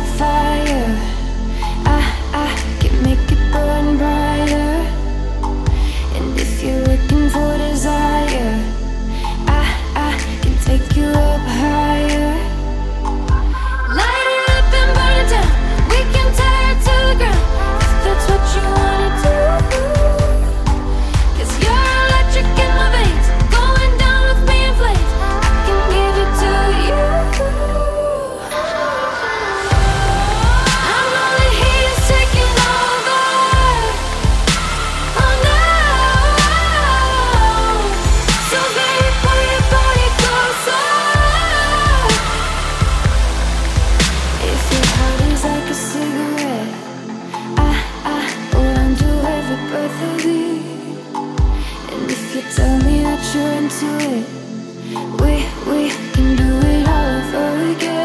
Like fire Tell me that you're into it. We, we can do it all over again.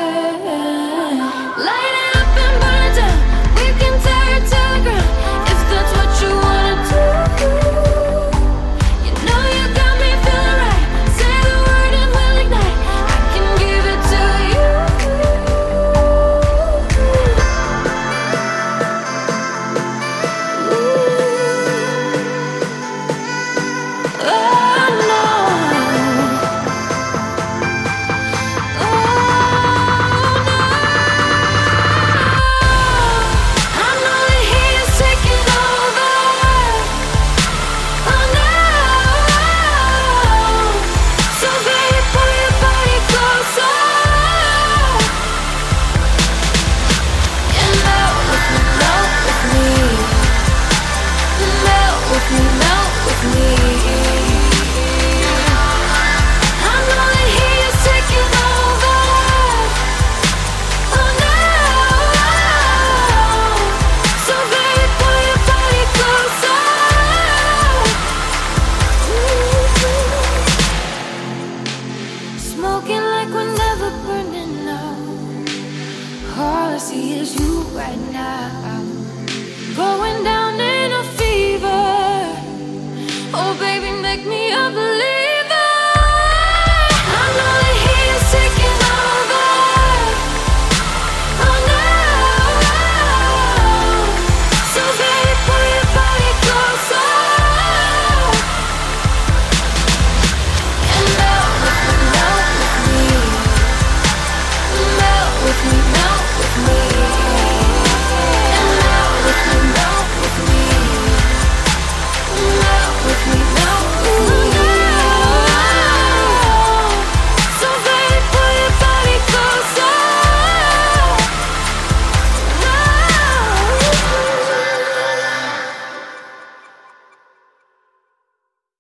you know with me.